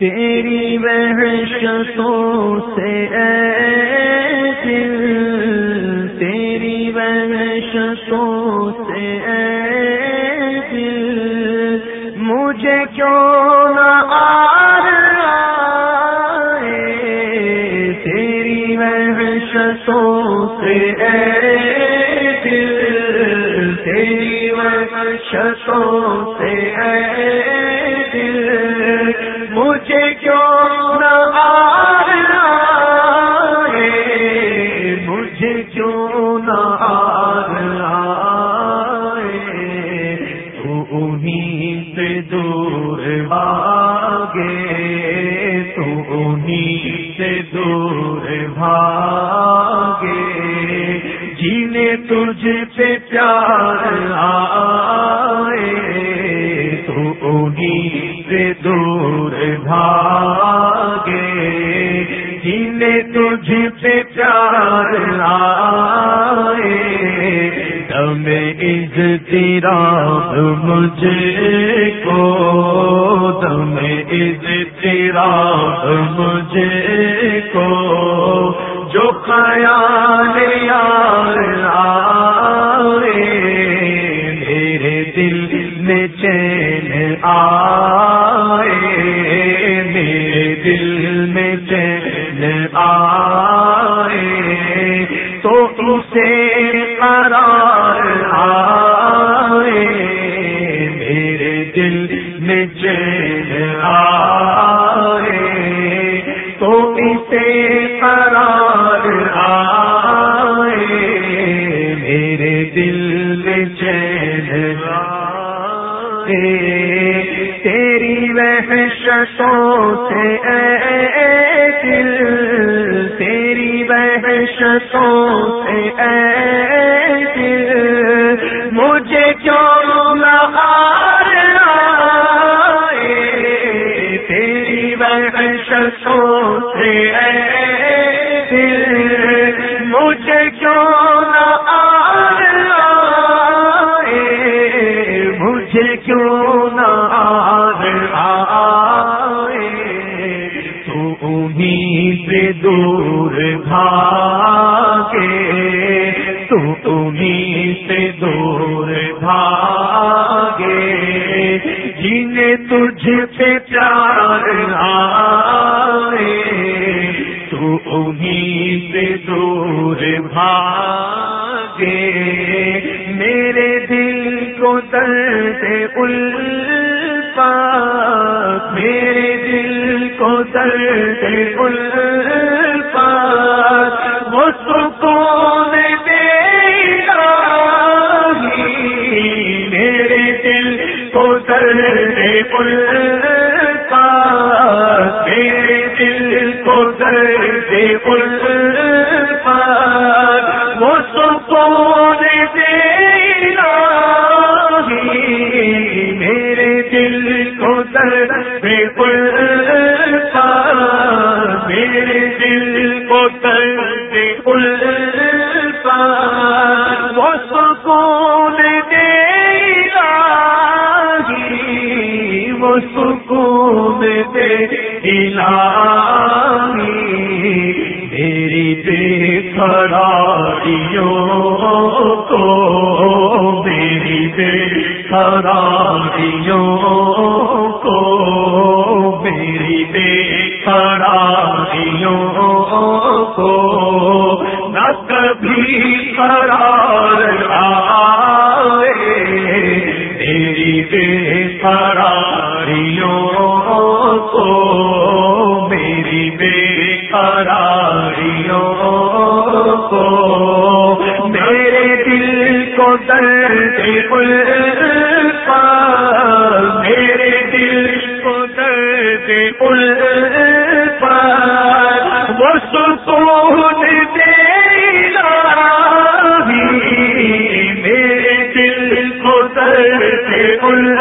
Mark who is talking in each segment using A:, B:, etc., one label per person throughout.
A: تیری وحشتوں سے اے دل، تیری وحشتوں سے اے دل۔ مجھے کیوں نہ تیری وحشتوں سے اے دل، تیری وحشتوں سے اے مجھے کیوں نہ مجھے کیوں نہ تو انہیں سے دور بھاگے، تو انہیں سے دور بھاگے۔ جینے تجھ پہ پیار آئے، تو انہیں سے دور بھاگے جنہیں تجھ پہ پیار آئے دم عز تیرا مجھے کو، دم عز تیرا مجھے کو۔ جو خیال یار دل میں چین آئے تو اسے قرار آئے میرے دل میں چین آئے تیری وحشتوں سے اے دل تیری وحشتوں سے اے دل مجھے کیوں دور بھاگے، تو تمہیں سے دور بھاگے۔ جنہیں تجھ پہ پیار آئے، تو انہیں سے دور بھاگے۔ میرے دل کو درد الفا میرے دل کو درد الفا سکون دے میرے دل کو درد الفا میرے دل کو درد الفا وہ سکون دے میرے دل کو درد الفا میری بے کو میری بے خراریوں کو میری بے خراریوں کو نہ کبھی قرار آئے میری بے قراریوں کو میری بے قراریوں بالکل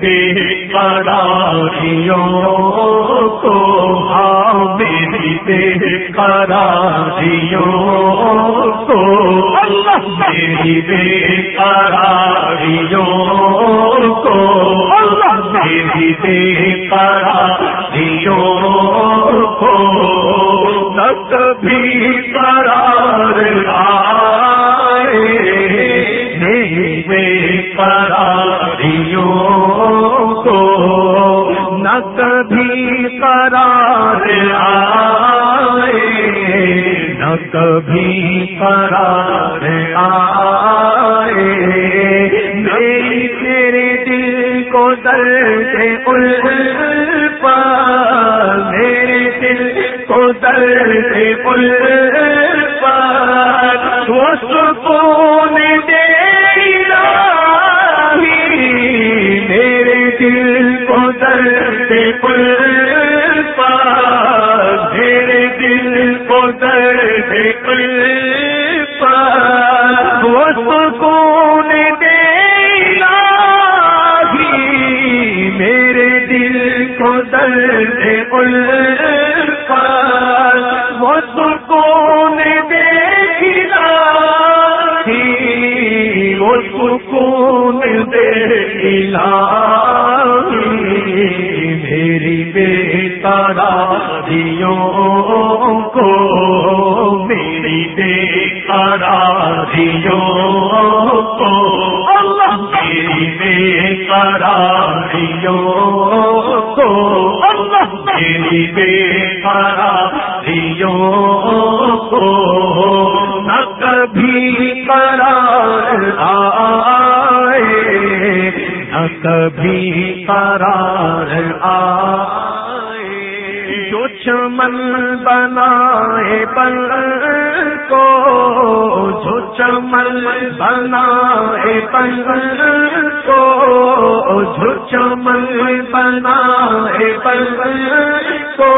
A: بے قراریوں کو ہاں میری بے قراریوں کو اللہ میری بے قراریوں کو اللہ میری بے قراریوں کو نہ کبھی قرار آئے میرے قراریوں قرار آئے، نہ کبھی قرار آئے۔ میری تیرے دل کو درد الفا میرے دل کو درد الفا وہ سکون دل کو درد میری بے تاریوں کو نہ کبھی قرار آئے نہ کبھی قرار آئے جو چمن بنائے پل کو جو چمن بنائے پل کو، جو چمن بنائے پل کو،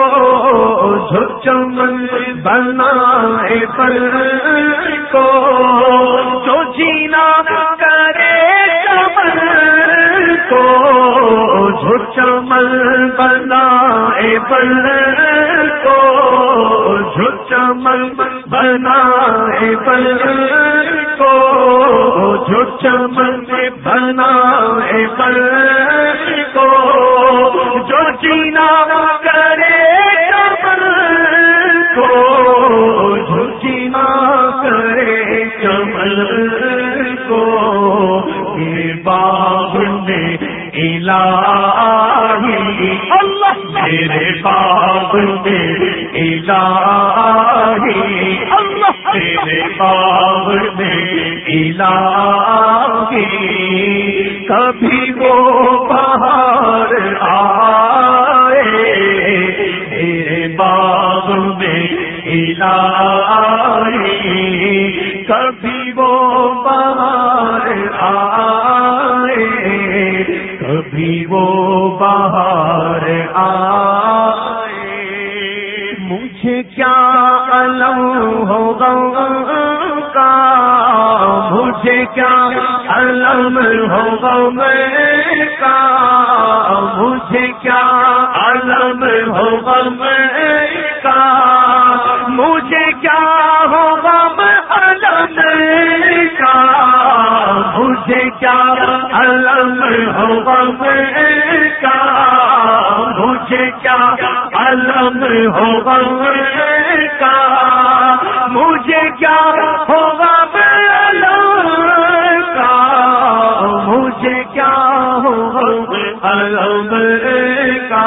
A: جو چمن بنائے پل کو، جو جینا کرے چمن کو، جو چمن بنائے پل کو جو چمن بنائے پل کو جو چمن بنائے پل کو۔ جو جینا کرے چمن کو، جو جینا کرے چمن کو، یہ باغ میں الہی اللہ میرے باغ میں الہی اللہ باغ میں الہی کبھی وہ بہار آئے میرے باغ میں الہی کبھی وہ بہار آئے وہ بہار آئے۔ مجھے کیا علم ہوگا کا؟ مجھے کیا علم ہوگا میں کا؟ مجھے کیا علم ہوگا میں علم ہوگا میں کا مجھے کیا؟ علم ہوگا علم کا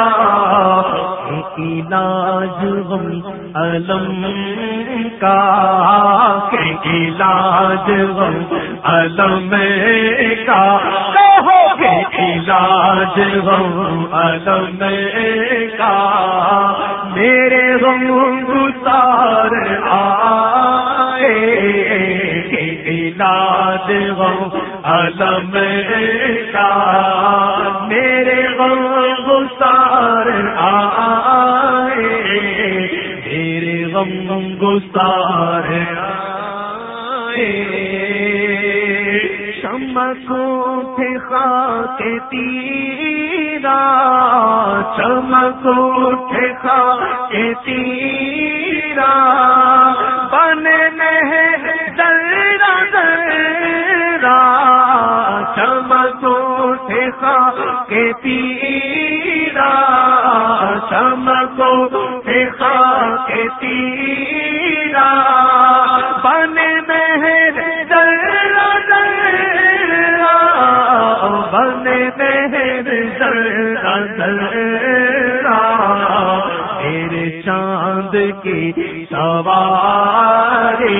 A: علاج غم علم کا علاج غم علم کا علاج غم علم کا میرے غم گزار آئے علاج غم علم کا میرے غم گزار آئے، میرے غم گزار
B: چمکو تھے خاک تیرا چمکو تھے خاک تیرا۔ خاک تیرا چمکو تھے خاک تیرا بنے میں میرے چاند کی سواری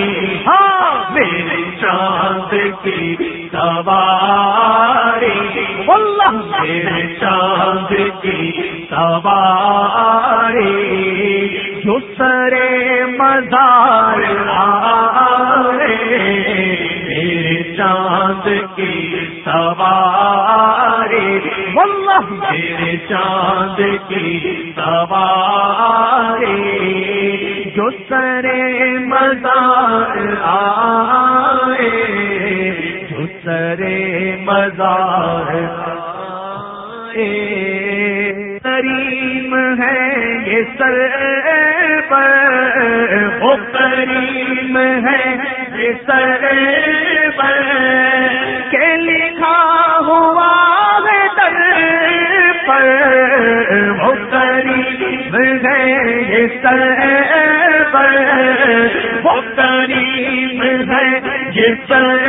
B: ہاں میرے چاند کی سواری میرے چاند کی سواری جو سرے مزار میرے چاند کی سواری واللہ میرے چاند کی سواری جو سرے مزار آئے جو سرے مزار کریم ہے یہ سر پر وہ کریم ہے یہ سر پر۔ کے لکھا ہوا ہے در پر وہ قریب ہے یہ سر پر۔ وہ قریب ہے یہ سر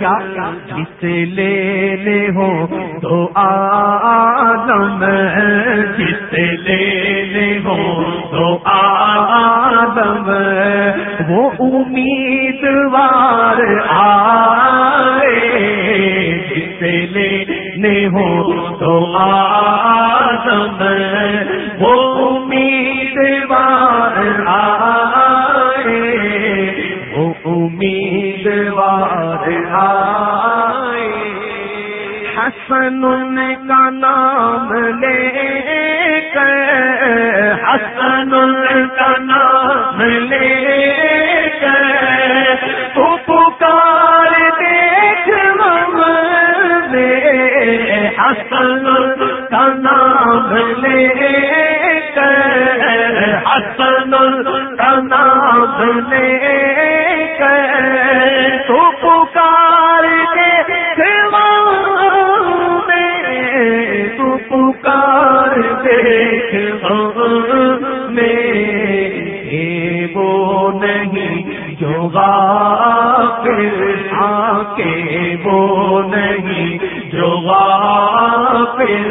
B: کیا جس لینے ہو تو آدم جس لینے ہو تو آدم۔ وہ امیدوار آئے جس لینے ہو تو آدم۔ وہ امیدوار حسن کا نام لے کر، حسن کا نام لے کر تو پکار دیکھ مم دے حسن کا نام لے کر، حسن کا نام لے کر تو جو غافل آ کے وہ نہیں، جو غافل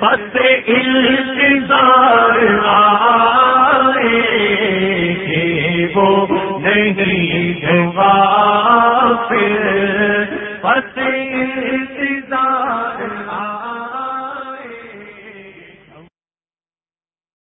B: پس انتظار آئے کہ وہ نہیں، جو غافل پس انتظار